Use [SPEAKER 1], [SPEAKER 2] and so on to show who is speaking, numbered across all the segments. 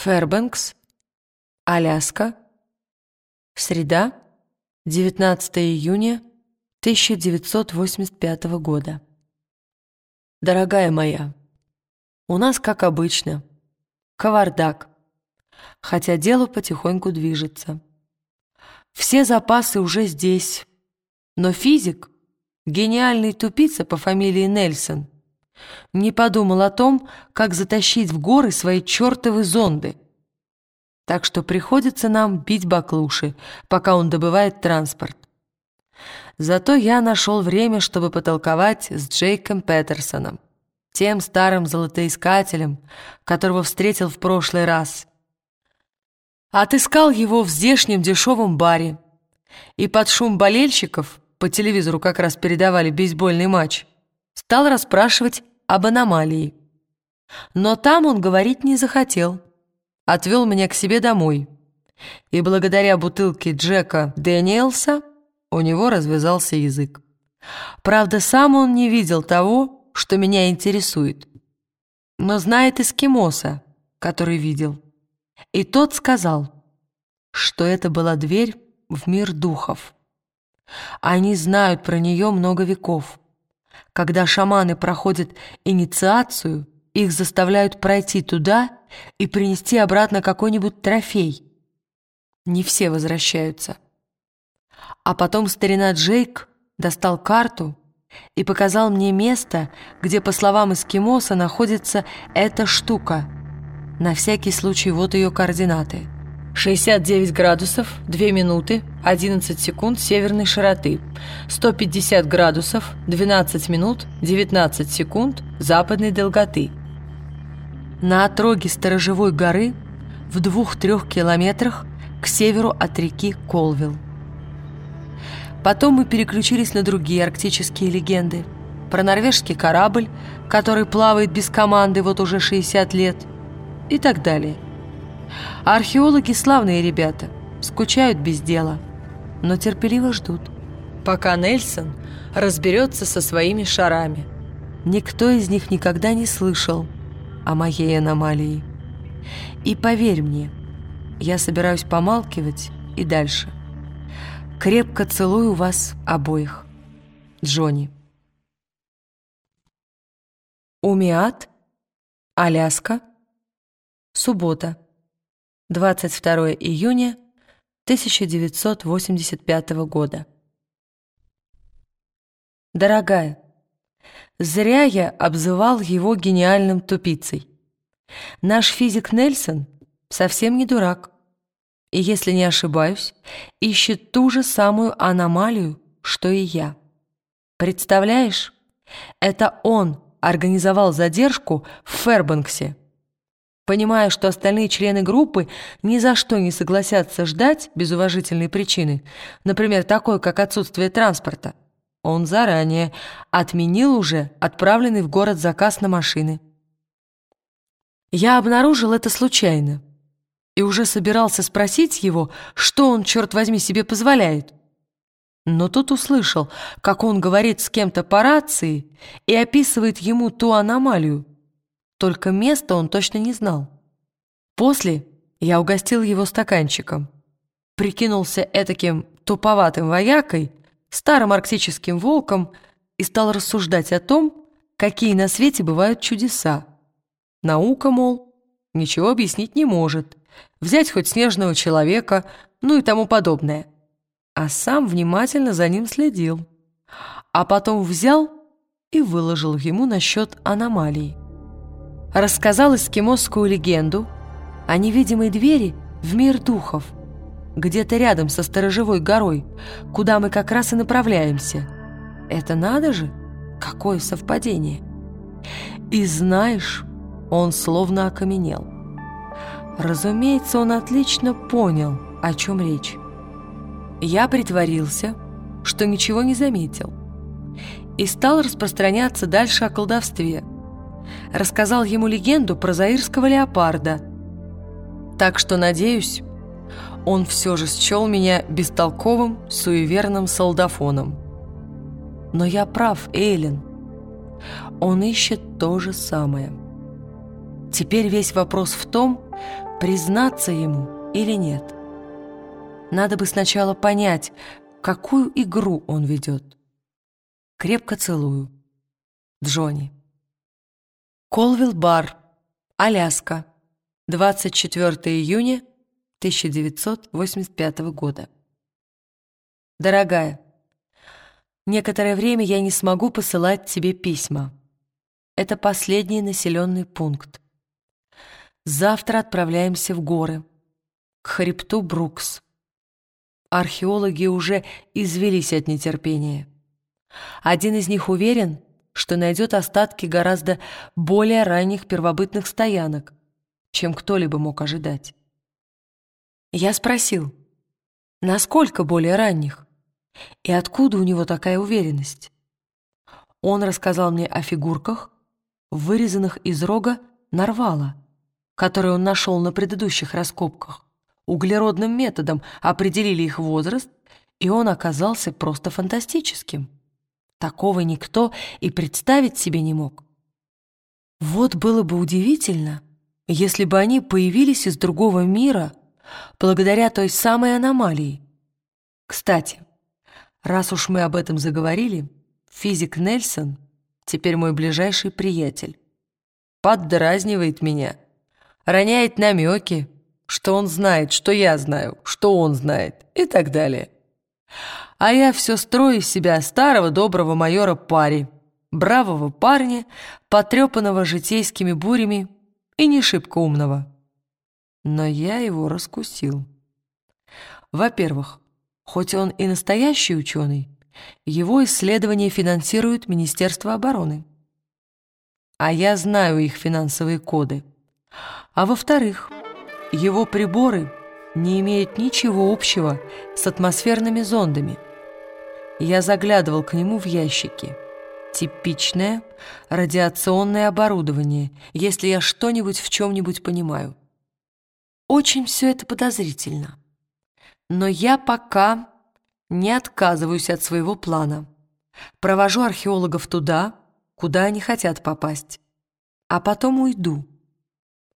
[SPEAKER 1] Фэрбэнкс, Аляска, среда, 19 июня 1985 года. Дорогая моя, у нас, как обычно, кавардак, хотя дело потихоньку движется. Все запасы уже здесь, но физик, гениальный тупица по фамилии Нельсон, не подумал о том, как затащить в горы свои чертовы зонды. Так что приходится нам бить баклуши, пока он добывает транспорт. Зато я нашел время, чтобы потолковать с Джейком Петерсоном, тем старым золотоискателем, которого встретил в прошлый раз. Отыскал его в здешнем дешевом баре, и под шум болельщиков, по телевизору как раз передавали бейсбольный матч, стал расспрашивать об аномалии. Но там он говорить не захотел. Отвел меня к себе домой. И благодаря бутылке Джека Дэниелса у него развязался язык. Правда, сам он не видел того, что меня интересует. Но знает эскимоса, который видел. И тот сказал, что это была дверь в мир духов. Они знают про нее много веков. Когда шаманы проходят инициацию, их заставляют пройти туда и принести обратно какой-нибудь трофей. Не все возвращаются. А потом старина Джейк достал карту и показал мне место, где, по словам эскимоса, находится эта штука. На всякий случай вот ее координаты — 69 градусов, 2 минуты, 11 секунд северной широты, 150 градусов, 12 минут, 19 секунд западной долготы. На отроге Сторожевой горы в двух-трех километрах к северу от реки Колвилл. Потом мы переключились на другие арктические легенды. Про норвежский корабль, который плавает без команды вот уже 60 лет, и так далее – а археологи славные ребята, скучают без дела, но терпеливо ждут, пока Нельсон разберется со своими шарами. Никто из них никогда не слышал о моей аномалии. И поверь мне, я собираюсь помалкивать и дальше. Крепко целую вас обоих. Джонни. Умиат, Аляска, суббота. 22 июня 1985 года. Дорогая, зря я обзывал его гениальным тупицей. Наш физик Нельсон совсем не дурак. И, если не ошибаюсь, ищет ту же самую аномалию, что и я. Представляешь, это он организовал задержку в Фербанксе, Понимая, что остальные члены группы ни за что не согласятся ждать без уважительной причины, например, такой, как отсутствие транспорта, он заранее отменил уже отправленный в город заказ на машины. Я обнаружил это случайно и уже собирался спросить его, что он, черт возьми, себе позволяет. Но тут услышал, как он говорит с кем-то по рации и описывает ему ту аномалию, только место он точно не знал. После я угостил его стаканчиком, прикинулся этаким туповатым воякой, старым арктическим волком и стал рассуждать о том, какие на свете бывают чудеса. Наука, мол, ничего объяснить не может, взять хоть снежного человека, ну и тому подобное. А сам внимательно за ним следил. А потом взял и выложил ему насчет аномалий рассказал эскимосскую легенду о невидимой двери в мир духов, где-то рядом со сторожевой горой, куда мы как раз и направляемся. Это надо же, какое совпадение! И знаешь, он словно окаменел. Разумеется, он отлично понял, о чем речь. Я притворился, что ничего не заметил, и стал распространяться дальше о колдовстве – рассказал ему легенду про заирского леопарда. Так что, надеюсь, он все же счел меня бестолковым, суеверным солдафоном. Но я прав, Эйлин. Он ищет то же самое. Теперь весь вопрос в том, признаться ему или нет. Надо бы сначала понять, какую игру он ведет. Крепко целую. Джонни. Колвилл бар, Аляска, 24 июня 1985 года. Дорогая, некоторое время я не смогу посылать тебе письма. Это последний населенный пункт. Завтра отправляемся в горы, к хребту Брукс. Археологи уже извелись от нетерпения. Один из них уверен, что найдет остатки гораздо более ранних первобытных стоянок, чем кто-либо мог ожидать. Я спросил, насколько более ранних, и откуда у него такая уверенность? Он рассказал мне о фигурках, вырезанных из рога нарвала, который он нашел на предыдущих раскопках. Углеродным методом определили их возраст, и он оказался просто фантастическим. Такого никто и представить себе не мог. Вот было бы удивительно, если бы они появились из другого мира благодаря той самой аномалии. Кстати, раз уж мы об этом заговорили, физик Нельсон теперь мой ближайший приятель. Поддразнивает меня, роняет намеки, что он знает, что я знаю, что он знает и так далее. А я все строю из себя старого доброго майора Пари, бравого парня, потрепанного житейскими бурями и не шибко умного. Но я его раскусил. Во-первых, хоть он и настоящий ученый, его исследования финансирует Министерство обороны. А я знаю их финансовые коды. А во-вторых, его приборы не имеют ничего общего с атмосферными зондами. Я заглядывал к нему в ящики. Типичное радиационное оборудование, если я что-нибудь в чем-нибудь понимаю. Очень все это подозрительно. Но я пока не отказываюсь от своего плана. Провожу археологов туда, куда они хотят попасть. А потом уйду.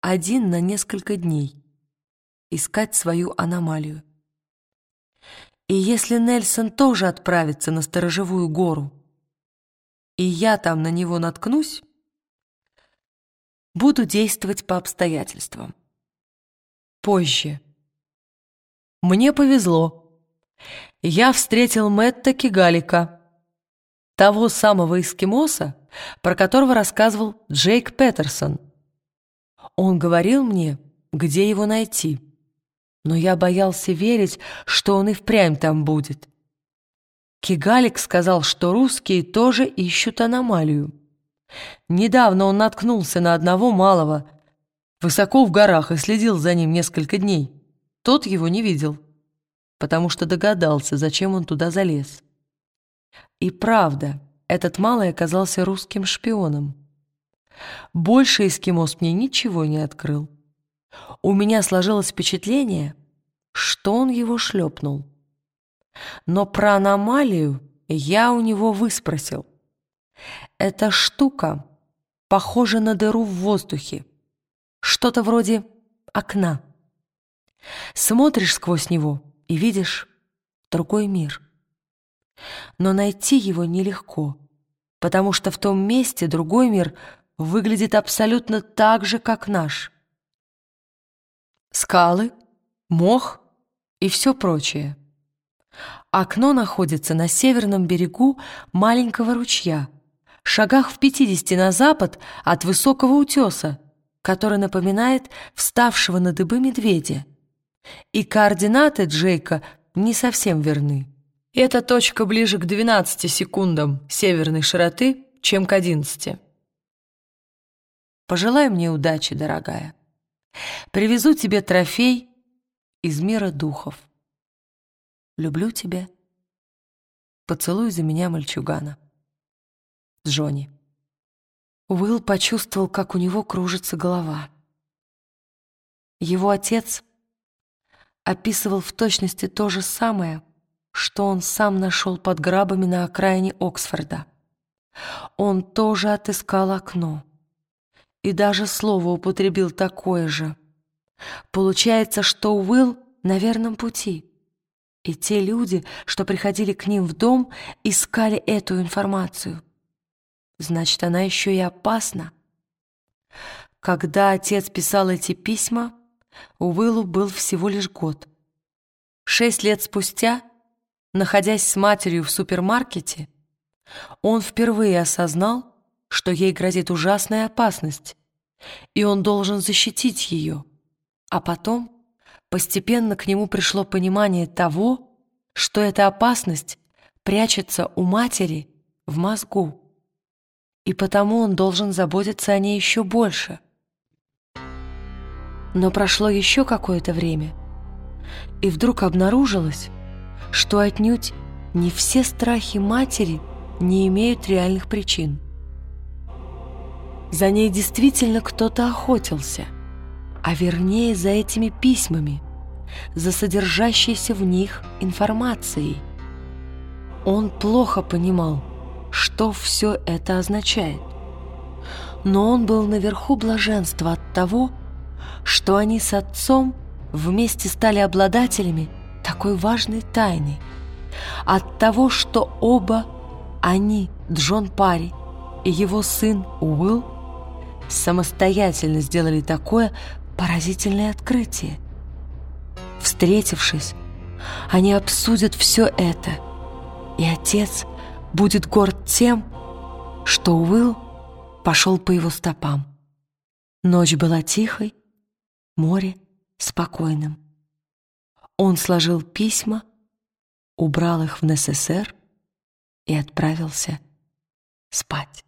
[SPEAKER 1] Один на несколько дней. Искать свою аномалию. И если Нельсон тоже отправится на сторожевую гору, и я там на него наткнусь, буду действовать по обстоятельствам. Позже. Мне повезло я встретил Мэтта Кигалика, того самого эскимоса, про которого рассказывал Джейк Петерсон. Он говорил мне, где его найти, но я боялся верить, что он и впрямь там будет. Кигалик сказал, что русские тоже ищут аномалию. Недавно он наткнулся на одного малого, высоко в горах, и следил за ним несколько дней. Тот его не видел потому что догадался, зачем он туда залез. И правда, этот малый оказался русским шпионом. Больше эскимос мне ничего не открыл. У меня сложилось впечатление, что он его шлепнул. Но про аномалию я у него выспросил. Эта штука похожа на дыру в воздухе. Что-то вроде окна. Смотришь сквозь него и видишь другой мир. Но найти его нелегко, потому что в том месте другой мир выглядит абсолютно так же, как наш. Скалы, мох и все прочее. Окно находится на северном берегу маленького ручья, шагах в пятидесяти на запад от высокого утеса, который напоминает вставшего на дыбы медведя и координаты Джейка не совсем верны. Эта точка ближе к 12 секундам северной широты, чем к 11. Пожелай мне удачи, дорогая. Привезу тебе трофей из мира духов. Люблю тебя. Поцелуй за меня мальчугана. Джонни. Уилл почувствовал, как у него кружится голова. Его отец описывал в точности то же самое, что он сам нашел под грабами на окраине Оксфорда. Он тоже отыскал окно и даже слово употребил такое же. Получается, что Уилл на верном пути. И те люди, что приходили к ним в дом, искали эту информацию. Значит, она еще и опасна. Когда отец писал эти письма, Уиллу был всего лишь год. Шесть лет спустя, находясь с матерью в супермаркете, он впервые осознал, что ей грозит ужасная опасность, и он должен защитить ее. А потом постепенно к нему пришло понимание того, что эта опасность прячется у матери в мозгу, и потому он должен заботиться о ней еще больше. Но прошло еще какое-то время, и вдруг обнаружилось, что отнюдь не все страхи матери не имеют реальных причин. За ней действительно кто-то охотился, а вернее за этими письмами, за содержащейся в них информацией. Он плохо понимал, что все это означает. Но он был наверху блаженства от того, что они с отцом вместе стали обладателями такой важной тайны, от того, что оба они, Джон Парри и его сын Уилл, самостоятельно сделали такое поразительное открытие. Встретившись, они обсудят все это, и отец будет горд тем, что Уилл пошел по его стопам. Ночь была тихой, море спокойным. Он сложил письма, убрал их в НССР и отправился спать.